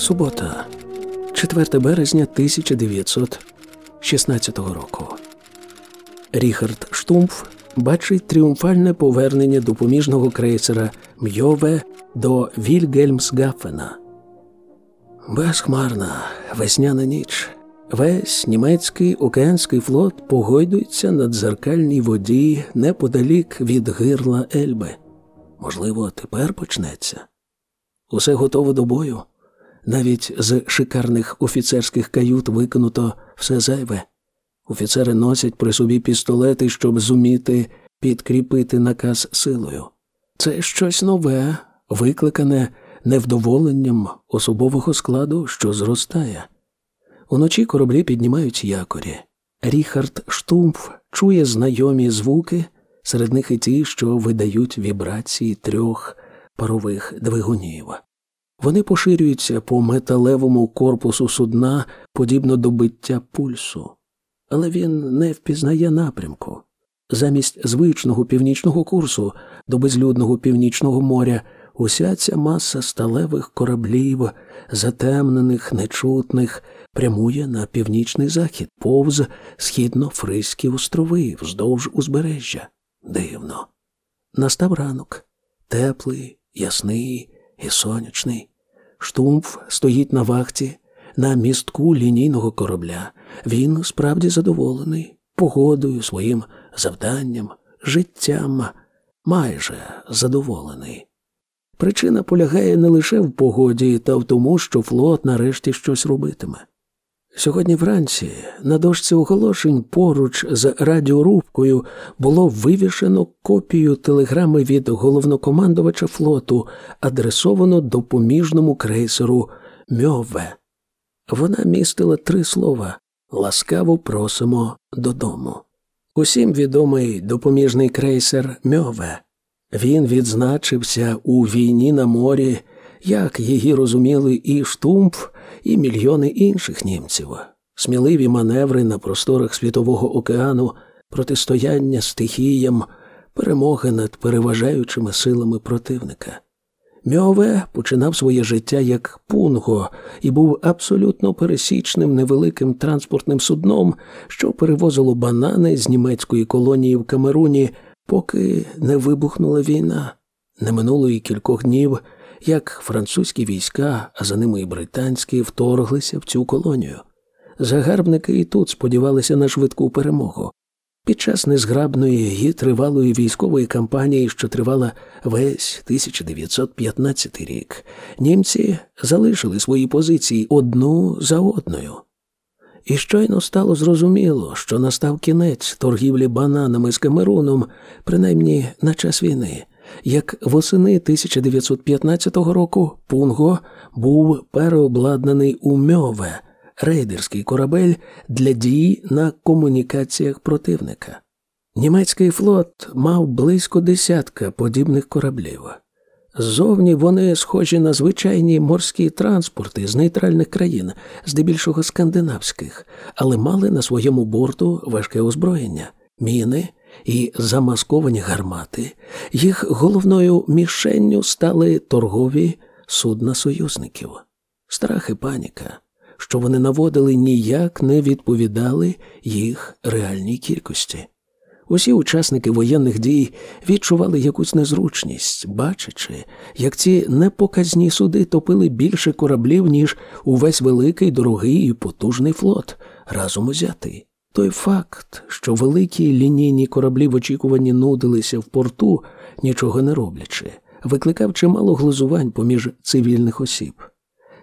Субота, 4 березня 1916 року. Ріхард Штумф бачить тріумфальне повернення допоміжного крейсера Мьове до Вільгельмсгафена. Безхмарна весняна ніч. Весь німецький океанський флот погойдується на дзеркальній воді неподалік від гирла Ельби. Можливо, тепер почнеться. Усе готово до бою. Навіть з шикарних офіцерських кают викинуто все зайве. Офіцери носять при собі пістолети, щоб зуміти підкріпити наказ силою. Це щось нове, викликане невдоволенням особового складу, що зростає. Уночі кораблі піднімають якорі. Ріхард Штумф чує знайомі звуки, серед них і ті, що видають вібрації трьох парових двигунів. Вони поширюються по металевому корпусу судна, подібно до биття пульсу, але він не впізнає напрямку. Замість звичного північного курсу до безлюдного північного моря уся ця маса сталевих кораблів, затемнених, нечутних, прямує на північний захід, повз східно-фризькі острови вздовж узбережжя. Дивно. Настав ранок, теплий, ясний і сонячний. Штумф стоїть на вахті, на містку лінійного корабля. Він справді задоволений погодою, своїм завданням, життям, майже задоволений. Причина полягає не лише в погоді та в тому, що флот нарешті щось робитиме. Сьогодні вранці на дошці оголошень поруч з радіорубкою було вивішено копію телеграми від головнокомандувача флоту, адресовано допоміжному крейсеру Мьове. Вона містила три слова ласкаво просимо додому. Усім відомий допоміжний крейсер Мьове. Він відзначився у війні на морі, як її розуміли і Штумф, і мільйони інших німців, сміливі маневри на просторах Світового океану, протистояння стихіям, перемоги над переважаючими силами противника. Мьове починав своє життя як пунго і був абсолютно пересічним невеликим транспортним судном, що перевозило банани з німецької колонії в Камеруні, поки не вибухнула війна. Не минуло і кількох днів, як французькі війська, а за ними і британські, вторглися в цю колонію. Загарбники і тут сподівалися на швидку перемогу. Під час незграбної і тривалої військової кампанії, що тривала весь 1915 рік, німці залишили свої позиції одну за одною. І щойно стало зрозуміло, що настав кінець торгівлі бананами з Камеруном, принаймні на час війни, як восени 1915 року Пунго був переобладнаний у Мьове, рейдерський корабель для дій на комунікаціях противника. Німецький флот мав близько десятка подібних кораблів. Ззовні вони схожі на звичайні морські транспорти з нейтральних країн, здебільшого скандинавських, але мали на своєму борту важке озброєння, міни і замасковані гармати. Їх головною мішенню стали торгові судна союзників. Страх і паніка, що вони наводили, ніяк не відповідали їх реальній кількості. Усі учасники воєнних дій відчували якусь незручність, бачачи, як ці непоказні суди топили більше кораблів, ніж увесь великий, дорогий і потужний флот, разом узятий. Той факт, що великі лінійні кораблі в очікуванні нудилися в порту, нічого не роблячи, викликав чимало глузувань поміж цивільних осіб.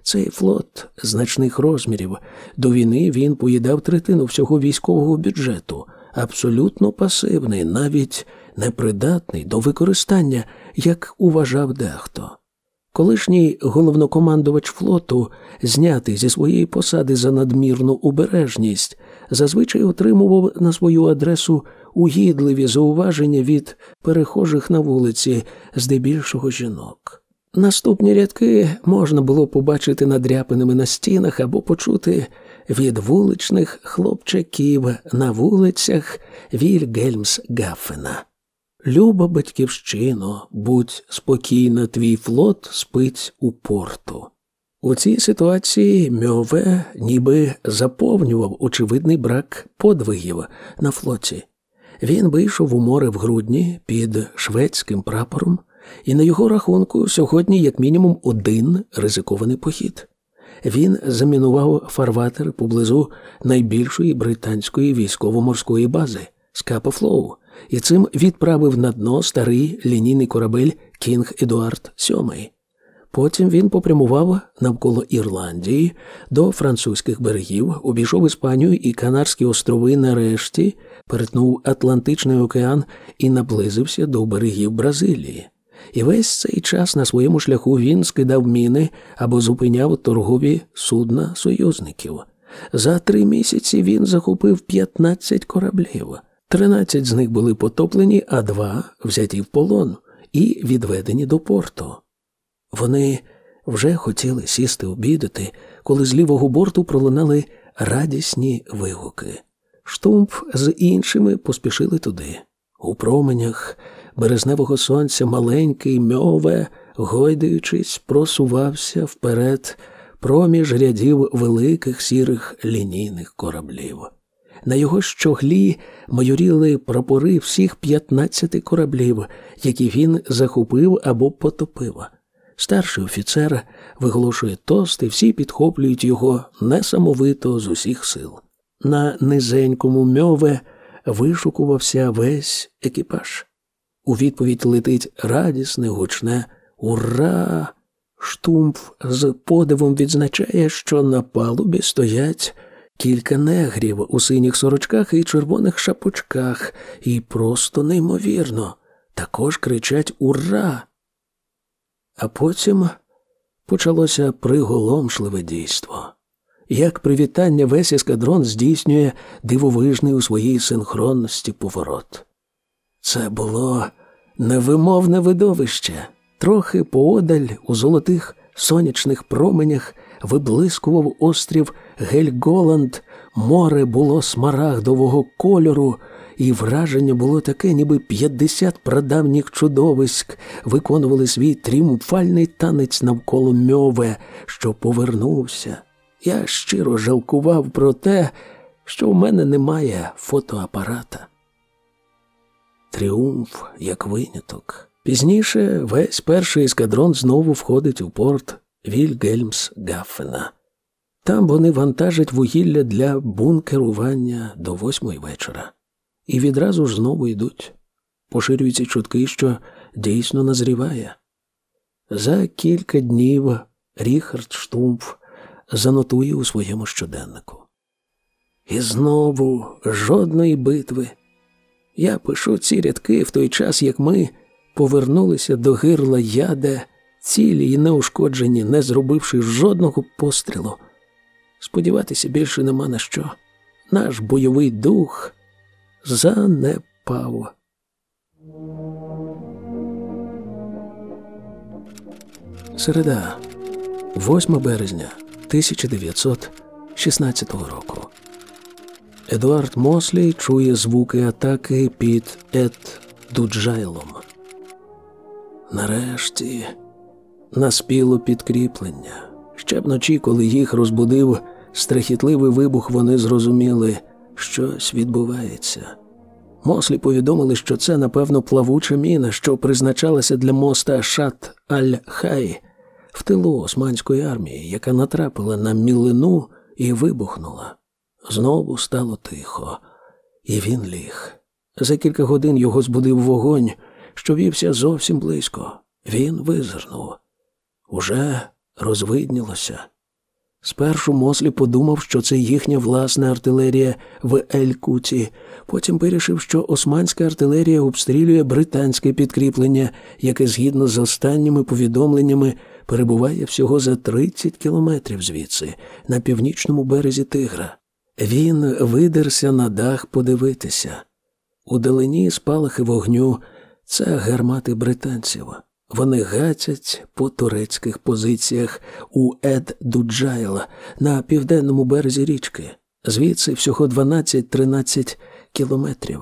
Цей флот значних розмірів до війни він поїдав третину всього військового бюджету абсолютно пасивний, навіть непридатний до використання, як уважав дехто. Колишній головнокомандувач флоту, знятий зі своєї посади за надмірну обережність, зазвичай отримував на свою адресу угідливі зауваження від перехожих на вулиці, здебільшого жінок. Наступні рядки можна було побачити надряпаними на стінах або почути від вуличних хлопчаків на вулицях Вільгельмсгафена. Люба батьківщино, будь спокійна, твій флот спить у порту. У цій ситуації Мьове ніби заповнював очевидний брак подвигів на флоті. Він вийшов у море в грудні під шведським прапором, і на його рахунку сьогодні, як мінімум, один ризикований похід. Він замінував фарватер поблизу найбільшої британської військово-морської бази Скапа-Флоу, і цим відправив на дно старий лінійний корабель Кінг Едуард VII. Потім він попрямував навколо Ірландії до французьких берегів, обійшов Іспанію і Канарські острови нарешті, перетнув Атлантичний океан і наблизився до берегів Бразилії. І весь цей час на своєму шляху він скидав міни або зупиняв торгові судна союзників. За три місяці він захопив 15 кораблів. 13 з них були потоплені, а два взяті в полон і відведені до порту. Вони вже хотіли сісти обідати, коли з лівого борту пролунали радісні вигуки. Штумф з іншими поспішили туди. У променях березневого сонця маленький мьове, гойдаючись, просувався вперед проміж рядів великих сірих лінійних кораблів. На його щоглі майоріли прапори всіх 15 кораблів, які він захопив або потопив. Старший офіцер виголошує тост, і всі підхоплюють його несамовито з усіх сил. На низенькому мьове вишукувався весь екіпаж. У відповідь летить радісне, гучне Ура! Штумф з подивом відзначає, що на палубі стоять кілька негрів у синіх сорочках і червоних шапочках, і просто неймовірно, також кричать Ура! А потім почалося приголомшливе дійство. Як привітання весь ескадрон здійснює дивовижний у своїй синхронності поворот. Це було невимовне видовище. Трохи поодаль у золотих сонячних променях виблискував острів Гельголанд, море було смарагдового кольору, і враження було таке, ніби 50 прадавніх чудовиськ виконували свій тріумфальний танець навколо мьове, що повернувся. Я щиро жалкував про те, що в мене немає фотоапарата. Тріумф як виняток. Пізніше весь перший ескадрон знову входить у порт Вільгельмс Гаффена. Там вони вантажать вугілля для бункерування до восьмої вечора. І відразу ж знову йдуть. Поширюються чутки, що дійсно назріває. За кілька днів Ріхард Штумф занотує у своєму щоденнику. І знову жодної битви. Я пишу ці рядки в той час, як ми повернулися до гирла яде, цілі й неушкоджені, не зробивши жодного пострілу. Сподіватися більше нема на що. Наш бойовий дух занепав. Середа, 8 березня 1916 року. Едуард Мослій чує звуки атаки під Ед Дуджайлом. Нарешті наспіло підкріплення. Ще вночі, коли їх розбудив страхітливий вибух, вони зрозуміли, щось відбувається. Мослі повідомили, що це, напевно, плавуча міна, що призначалася для моста Шат Аль-Хай в тилу Османської армії, яка натрапила на мілину і вибухнула. Знову стало тихо, і він ліг. За кілька годин його збудив вогонь, що вівся зовсім близько. Він визирнув. Уже розвиднілося. Спершу Мослі подумав, що це їхня власна артилерія в Ель-Куті, потім вирішив, що османська артилерія обстрілює британське підкріплення, яке, згідно з останніми повідомленнями, перебуває всього за 30 кілометрів звідси, на північному березі Тигра. Він видерся на дах подивитися. У далині спалахи вогню це гармати британців. Вони гатять по турецьких позиціях у Ед-Дуджайл на південному березі річки, звідси всього 12-13 кілометрів.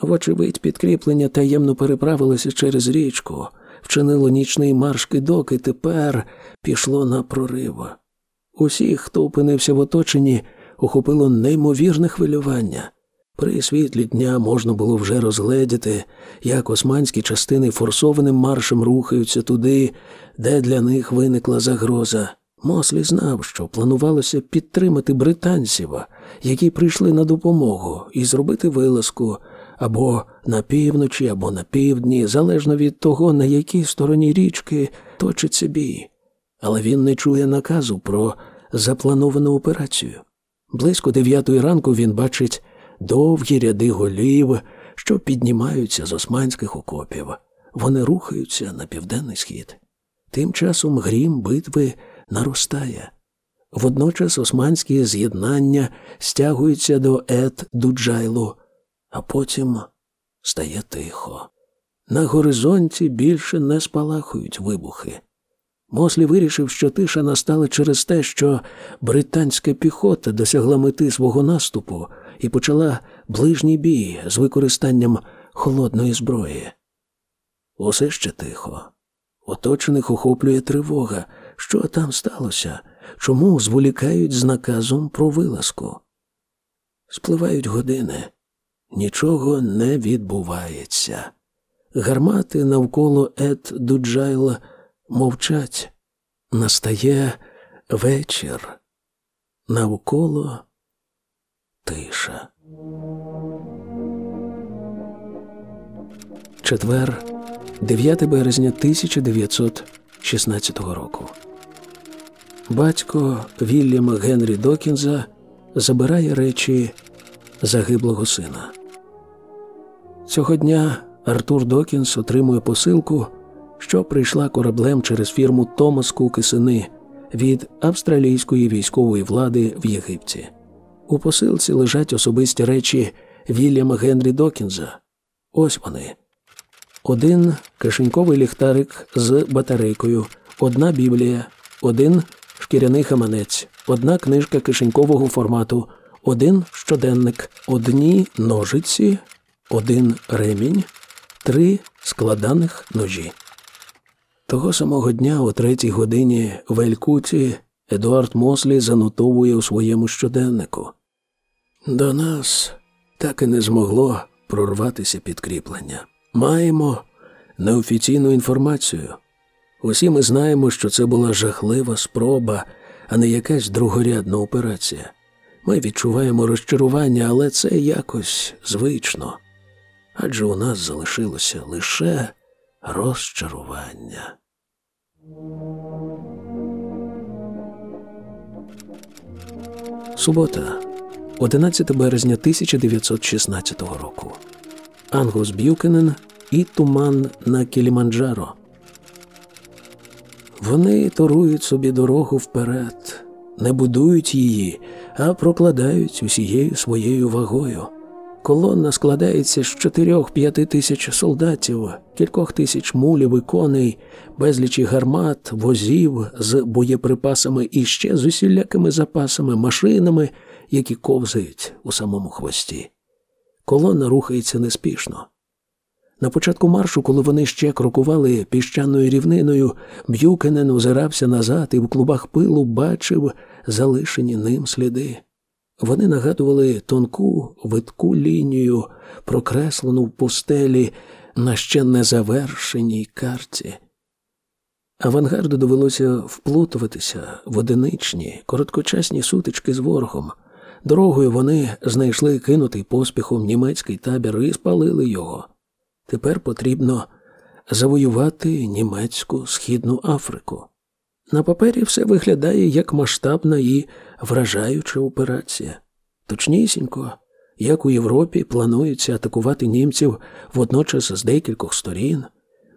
Вочевидь, підкріплення таємно переправилися через річку, вчинило нічний марш кидок і тепер пішло на прорив. Усіх, хто опинився в оточенні, охопило неймовірне хвилювання. При світлі дня можна було вже розгледіти, як османські частини форсованим маршем рухаються туди, де для них виникла загроза. Мослі знав, що планувалося підтримати британців, які прийшли на допомогу, і зробити вилазку або на півночі, або на півдні, залежно від того, на якій стороні річки точиться бій. Але він не чує наказу про заплановану операцію. Близько дев'ятої ранку він бачить довгі ряди голів, що піднімаються з османських окопів. Вони рухаються на південний схід. Тим часом грім битви наростає. Водночас османські з'єднання стягуються до Ет Дуджайлу, а потім стає тихо. На горизонті більше не спалахують вибухи. Мослі вирішив, що тиша настала через те, що британська піхота досягла мети свого наступу і почала ближній бій з використанням холодної зброї. Усе ще тихо. Оточених охоплює тривога. Що там сталося? Чому зволікають з наказом про вилазку? Спливають години, нічого не відбувається. Гармати навколо Ед Дуджайла мовчать. Настає вечір. Навколо тиша. Четвер, 9 березня 1916 року. Батько Вільяма Генрі Докінза забирає речі загиблого сина. Цього дня Артур Докінс отримує посилку, що прийшла кораблем через фірму Томас Кук і сини від австралійської військової влади в Єгипті. У посилці лежать особисті речі Вільяма Генрі Докінза. Ось вони. Один кишеньковий ліхтарик з батарейкою, одна біблія, один шкіряний хаманець, одна книжка кишенькового формату, один щоденник, одні ножиці, один ремінь, три складаних ножі. Того самого дня, о третій годині в Елькуті, Едуард Мослі занотовує у своєму щоденнику. До нас так і не змогло прорватися підкріплення. Маємо неофіційну інформацію. Усі ми знаємо, що це була жахлива спроба, а не якась другорядна операція. Ми відчуваємо розчарування, але це якось звично. Адже у нас залишилося лише розчарування. Субота, 11 березня 1916 року. Ангус Б'юкенен і туман на Кіліманджаро. Вони торують собі дорогу вперед, не будують її, а прокладають усією своєю вагою. Колонна складається з чотирьох-п'яти тисяч солдатів, кількох тисяч мулів і коней, безлічі гармат, возів з боєприпасами і ще з усілякими запасами, машинами, які ковзають у самому хвості. Колона рухається неспішно. На початку маршу, коли вони ще крокували піщаною рівниною, Б'юкенен озирався назад і в клубах пилу бачив залишені ним сліди. Вони нагадували тонку витку лінію, прокреслену в пустелі на ще незавершеній карті. Авангарду довелося вплутуватися в одиничні, короткочасні сутички з ворогом. Дорогою вони знайшли кинутий поспіхом німецький табір і спалили його. Тепер потрібно завоювати німецьку східну Африку. На папері все виглядає як масштабна і вражаюча операція. Точнісінько, як у Європі планується атакувати німців водночас з декількох сторін.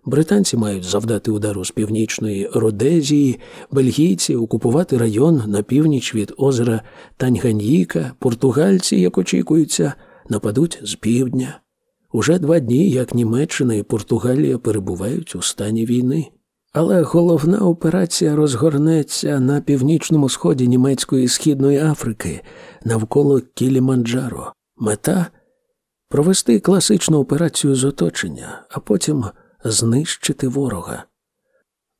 Британці мають завдати удару з північної Родезії, бельгійці окупувати район на північ від озера Танганьїка, португальці, як очікується, нападуть з півдня. Уже два дні, як Німеччина і Португалія перебувають у стані війни. Але головна операція розгорнеться на північному сході німецької східної Африки навколо Кіліманджаро. Мета провести класичну операцію з оточення, а потім знищити ворога.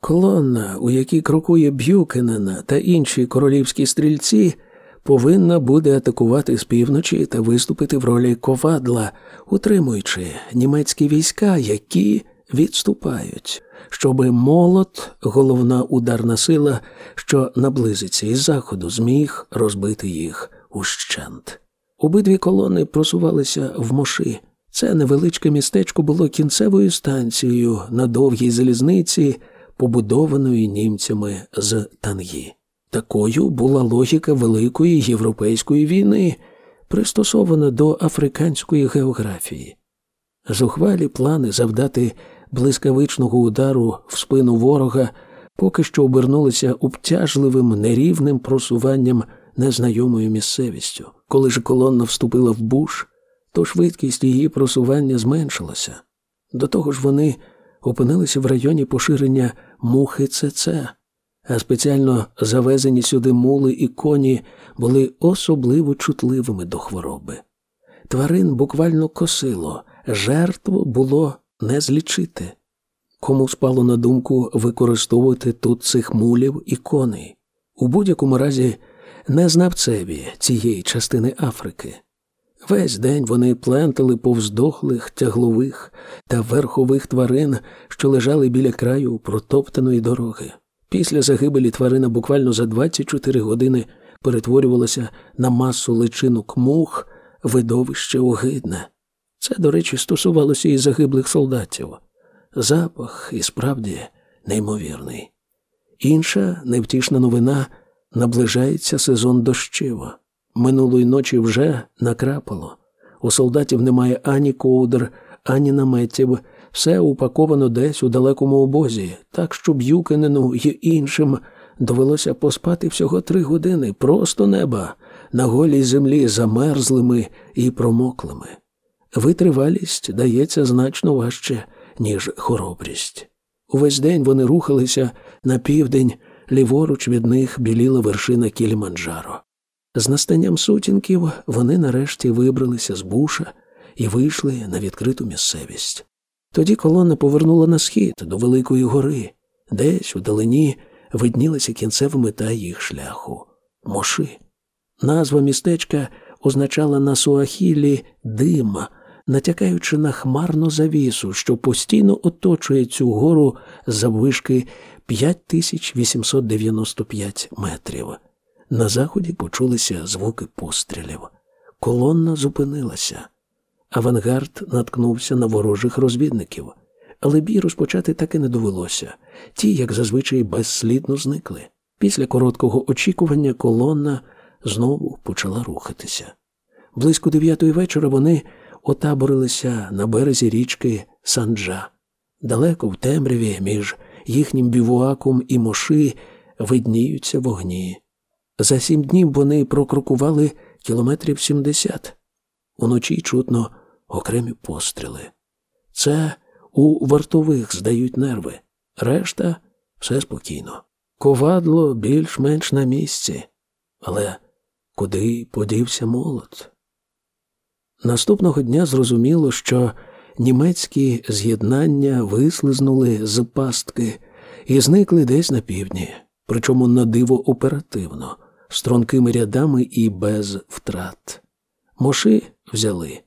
Колонна, у якій крокує Б'юкенена та інші королівські стрільці, повинна буде атакувати з півночі та виступити в ролі ковадла, утримуючи німецькі війська, які відступають, щоби молот, головна ударна сила, що наблизиться із заходу, зміг розбити їх ущент. Обидві колони просувалися в моші. Це невеличке містечко було кінцевою станцією на довгій залізниці, побудованої німцями з Тангі. Такою була логіка Великої європейської війни, пристосована до африканської географії. Зухвалі плани завдати блискавичного удару в спину ворога поки що обернулися обтяжливим нерівним просуванням незнайомою місцевістю. Коли ж колонна вступила в буш, то швидкість її просування зменшилася. До того ж, вони опинилися в районі поширення мухи ЦЦ, а спеціально завезені сюди мули і коні були особливо чутливими до хвороби. Тварин буквально косило, жертву було не злічити. Кому спало на думку використовувати тут цих мулів і коней, у будь-якому разі не знавцеві цієї частини Африки. Весь день вони плентали повздохлих, тяглових та верхових тварин, що лежали біля краю протоптаної дороги. Після загибелі тварина буквально за 24 години перетворювалася на масу личинок мух, видовище огидне. Це, до речі, стосувалося і загиблих солдатів. Запах і справді неймовірний. Інша невтішна новина наближається сезон дощів. Минулої ночі вже накрапало. У солдатів немає ані ковдр, ані наметів, все упаковано десь у далекому обозі, так що Б'юкенену й іншим довелося поспати всього три години, просто неба, на голій землі замерзлими і промоклими. Витривалість дається значно важче, ніж хоробрість. Увесь день вони рухалися на південь, ліворуч від них біліла вершина Кіліманджаро. З настанням сутінків вони нарешті вибралися з буша і вийшли на відкриту місцевість. Тоді колона повернула на схід до Великої гори, десь у далині виднілася кінцева мета їх шляху моши. Назва містечка означала на суахілі дим, натякаючи на хмарну завісу, що постійно оточує цю гору заввишки 5895 метрів. На заході почулися звуки пострілів. Колонна зупинилася. Авангард наткнувся на ворожих розвідників, але бій розпочати так і не довелося. Ті, як зазвичай, безслідно зникли. Після короткого очікування колонна знову почала рухатися. Близько дев'ятої вечора вони отаборилися на березі річки Санджа. Далеко в темряві між їхнім бівуаком і моши видніються вогні. За сім днів вони прокрокували кілометрів сімдесят. Уночі чутно окремі постріли. Це у вартових здають нерви, решта все спокійно. Ковадло більш-менш на місці, але куди подівся молот? Наступного дня зрозуміло, що німецькі з'єднання вислизнули з пастки і зникли десь на півдні, причому на диво оперативно, стрункими рядами і без втрат. Моши взяли.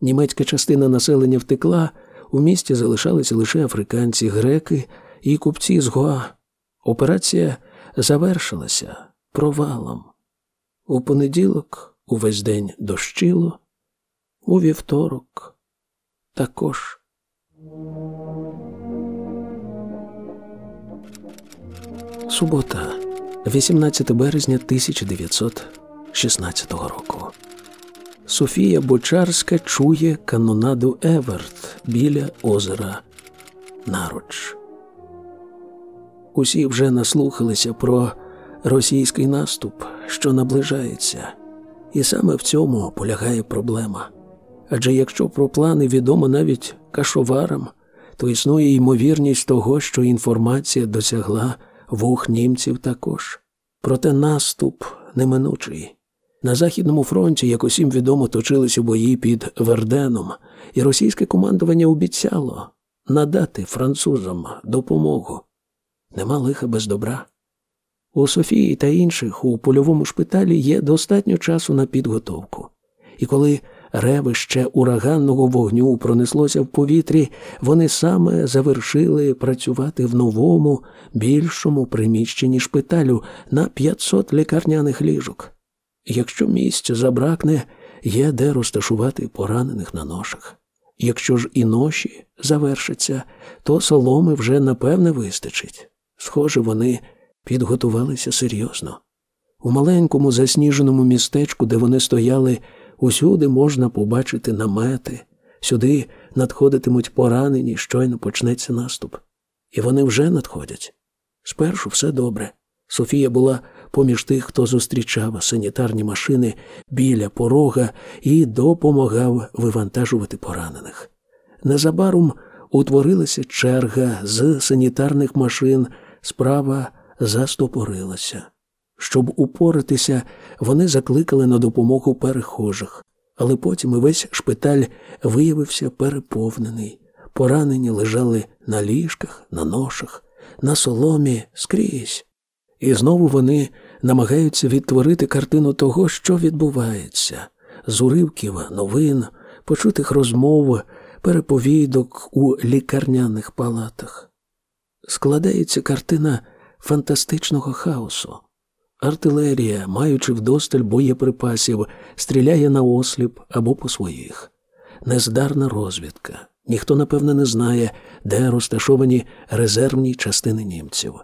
Німецька частина населення втекла, у місті залишалися лише африканці, греки і купці з Гоа. Операція завершилася провалом. У понеділок увесь день дощило, у вівторок також. Субота, 18 березня 1916 року. Софія Бочарська чує канонаду Еверт біля озера Наруч. Усі вже наслухалися про російський наступ, що наближається, і саме в цьому полягає проблема. Адже якщо про плани відомо навіть кашоварам, то існує ймовірність того, що інформація досягла вух німців також. Проте наступ неминучий. На Західному фронті, як усім відомо, точилися бої під Верденом, і російське командування обіцяло надати французам допомогу. Нема лиха без добра. У Софії та інших у польовому шпиталі є достатньо часу на підготовку. І коли ревище ураганного вогню пронеслося в повітрі, вони саме завершили працювати в новому, більшому приміщенні шпиталю на 500 лікарняних ліжок. Якщо місця забракне, є де розташувати поранених на ношах. Якщо ж і ноші завершаться, то соломи вже напевне вистачить. Схоже, вони підготувалися серйозно. У маленькому засніженому містечку, де вони стояли, усюди можна побачити намети, сюди надходитимуть поранені, щойно почнеться наступ. І вони вже надходять. Спершу все добре. Софія була поміж тих, хто зустрічав санітарні машини біля порога і допомагав вивантажувати поранених. Незабаром утворилася черга з санітарних машин, справа застопорилася. Щоб упоратися, вони закликали на допомогу перехожих, але потім і весь шпиталь виявився переповнений. Поранені лежали на ліжках, на ношах, на соломі скрізь. І знову вони намагаються відтворити картину того, що відбувається, з уривків новин, почутих розмов, переповідок у лікарняних палатах. Складається картина фантастичного хаосу. Артилерія, маючи вдосталь боєприпасів, стріляє на осліп або по своїх. Нездарна розвідка. Ніхто, напевне, не знає, де розташовані резервні частини німців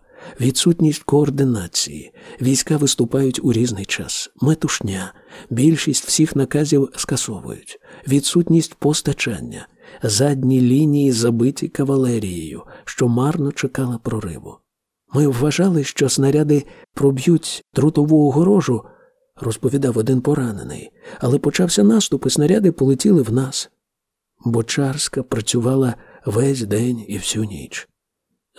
відсутність координації, війська виступають у різний час, метушня, більшість всіх наказів скасовують, відсутність постачання, задні лінії забиті кавалерією, що марно чекала прориву. Ми вважали, що снаряди проб'ють трутову огорожу, розповідав один поранений, але почався наступ, і снаряди полетіли в нас. Бочарська працювала весь день і всю ніч.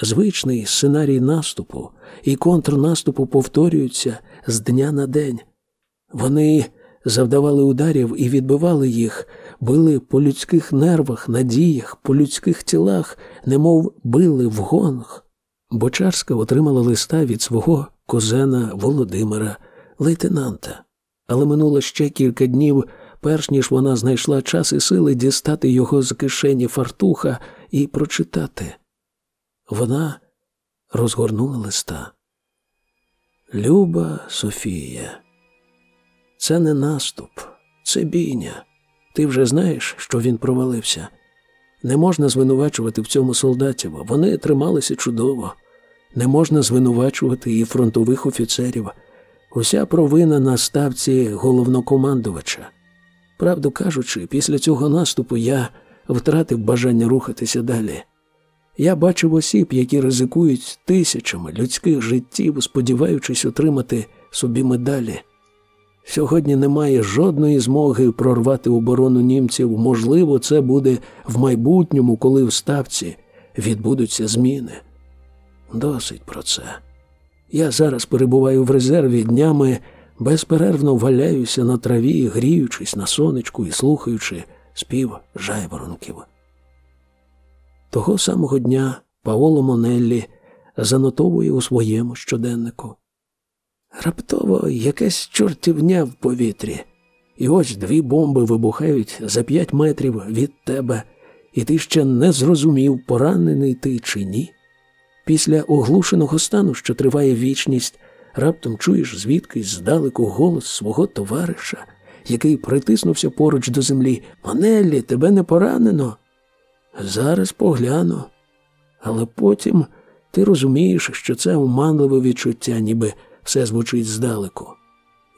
Звичний сценарій наступу і контрнаступу повторюються з дня на день. Вони завдавали ударів і відбивали їх, били по людських нервах, надіях, по людських тілах, немов били в гонг. Бочарська отримала листа від свого козена Володимира, лейтенанта, але минуло ще кілька днів, перш ніж вона знайшла час і сили дістати його з кишені фартуха і прочитати. Вона розгорнула листа. Люба Софія, це не наступ, це бійня. Ти вже знаєш, що він провалився. Не можна звинувачувати в цьому солдатів. Вони трималися чудово. Не можна звинувачувати і фронтових офіцерів. Уся провина на ставці головнокомандувача. Правду кажучи, після цього наступу я втратив бажання рухатися далі. Я бачив осіб, які ризикують тисячами людських життів, сподіваючись отримати собі медалі. Сьогодні немає жодної змоги прорвати оборону німців. Можливо, це буде в майбутньому, коли в ставці відбудуться зміни. Досить про це. Я зараз перебуваю в резерві днями, безперервно валяюся на траві, гріючись на сонечку і слухаючи спів жайворонків. Того самого дня Паоло Монеллі занотовує у своєму щоденнику. Раптово якась чортівня в повітрі, і ось дві бомби вибухають за п'ять метрів від тебе, і ти ще не зрозумів, поранений ти чи ні. Після оглушеного стану, що триває вічність, раптом чуєш звідкись здалеку голос свого товариша, який притиснувся поруч до землі. Манеллі, тебе не поранено. Зараз погляну. Але потім ти розумієш, що це оманливе відчуття, ніби все звучить здалеку.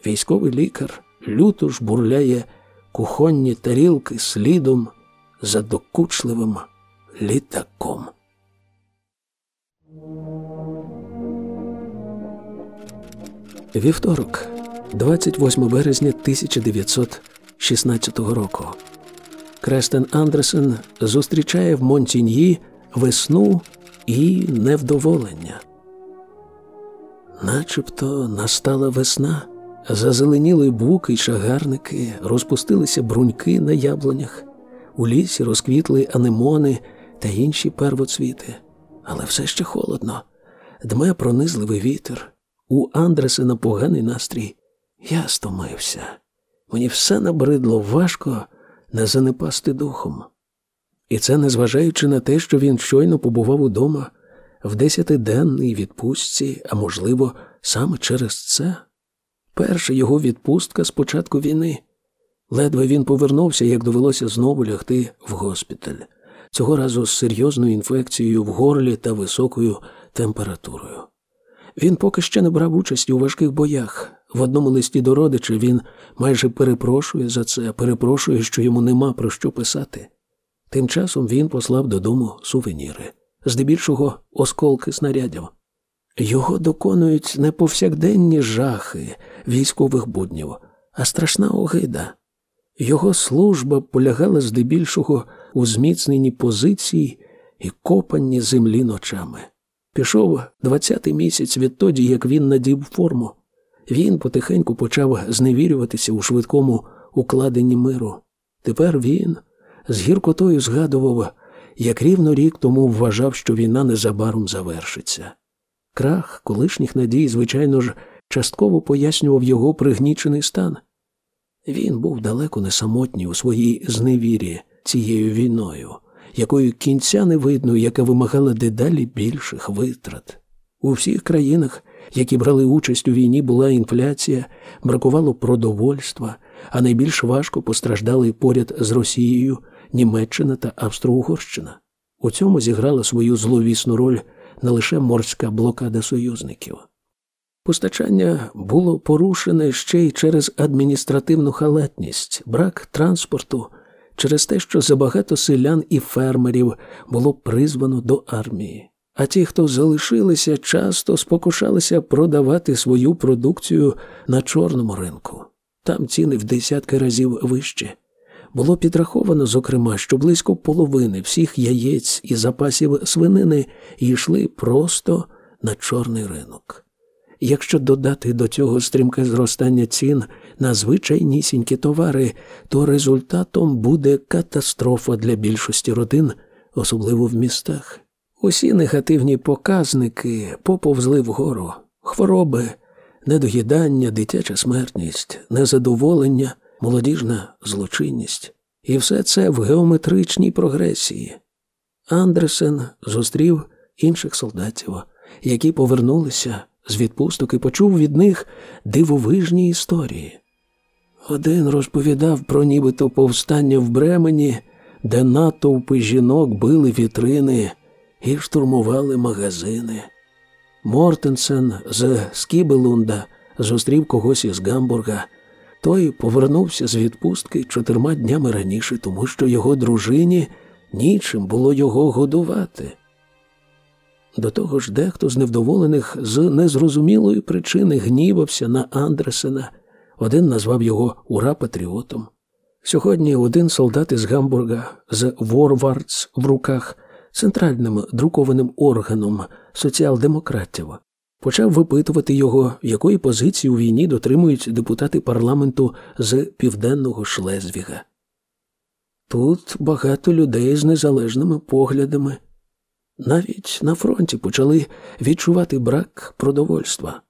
Військовий лікар люто ж бурляє кухонні тарілки слідом за докучливим літаком. Вівторок, 28 березня 1916 року. Крестен Андерсен зустрічає в Монтіньї весну і невдоволення. Начебто настала весна, зазеленіли буки й шагарники, розпустилися бруньки на яблунях, у лісі розквітли анемони, та інші первоцвіти, але все ще холодно. Дме пронизливий вітер. У Андресена поганий настрій. Я стомився. Мені все набридло важко не занепасти духом. І це незважаючи на те, що він щойно побував удома в десятиденній відпустці, а можливо, саме через це. Перша його відпустка з початку війни. Ледве він повернувся, як довелося знову лягти в госпіталь, цього разу з серйозною інфекцією в горлі та високою температурою. Він поки ще не брав участі у важких боях. В одному листі до родича він майже перепрошує за це, перепрошує, що йому нема про що писати. Тим часом він послав додому сувеніри, здебільшого осколки снарядів. Його доконують не повсякденні жахи військових буднів, а страшна огида. Його служба полягала здебільшого у зміцненні позицій і копанні землі ночами. Пішов двадцятий місяць відтоді, як він надів форму. Він потихеньку почав зневірюватися у швидкому укладенні миру. Тепер він з гіркотою згадував, як рівно рік тому вважав, що війна незабаром завершиться. Крах колишніх надій, звичайно ж, частково пояснював його пригнічений стан. Він був далеко не самотній у своїй зневірі цією війною, якою кінця не видно, яка вимагала дедалі більших витрат. У всіх країнах, які брали участь у війні, була інфляція, бракувало продовольства, а найбільш важко постраждали поряд з Росією Німеччина та Австро-Угорщина. У цьому зіграла свою зловісну роль не лише морська блокада союзників. Постачання було порушене ще й через адміністративну халатність, брак транспорту, через те, що забагато селян і фермерів було призвано до армії. А ті, хто залишилися, часто спокушалися продавати свою продукцію на чорному ринку. Там ціни в десятки разів вищі. Було підраховано, зокрема, що близько половини всіх яєць і запасів свинини йшли просто на чорний ринок. Якщо додати до цього стрімке зростання цін на звичайнісінькі товари, то результатом буде катастрофа для більшості родин, особливо в містах. Усі негативні показники поповзли вгору, хвороби, недоїдання, дитяча смертність, незадоволення, молодіжна злочинність. І все це в геометричній прогресії. Андресен зустрів інших солдатів, які повернулися з відпусток і почув від них дивовижні історії. Один розповідав про нібито повстання в Бремені, де натовпи жінок били вітрини і штурмували магазини. Мортенсен з Скібелунда зустрів когось із Гамбурга. Той повернувся з відпустки чотирма днями раніше, тому що його дружині нічим було його годувати. До того ж, дехто з невдоволених з незрозумілої причини гнівався на Андресена, один назвав його ура патріотом. Сьогодні один солдат із Гамбурга з Ворвардс в руках, центральним друкованим органом соціал-демократів, почав випитувати його, якої позиції у війні дотримують депутати парламенту з південного Шлезвіга. Тут багато людей з незалежними поглядами. Навіть на фронті почали відчувати брак продовольства.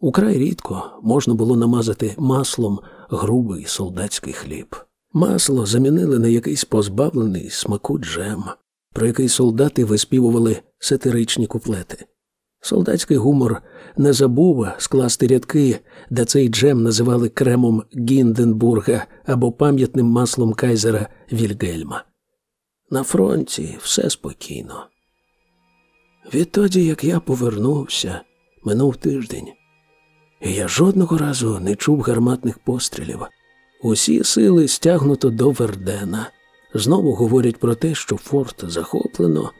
Украй рідко можна було намазати маслом грубий солдатський хліб. Масло замінили на якийсь позбавлений смаку джем, про який солдати виспівували сатиричні куплети. Солдатський гумор не забув скласти рядки, де цей джем називали кремом Гінденбурга або пам'ятним маслом кайзера Вільгельма. На фронті все спокійно. Відтоді, як я повернувся, минув тиждень, і я жодного разу не чув гарматних пострілів. Усі сили стягнуто до Вердена. Знову говорять про те, що форт захоплено,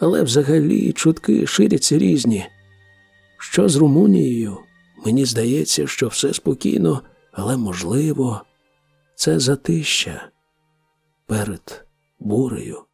але взагалі чутки ширяться різні. Що з Румунією? Мені здається, що все спокійно, але можливо, це затища перед бурею.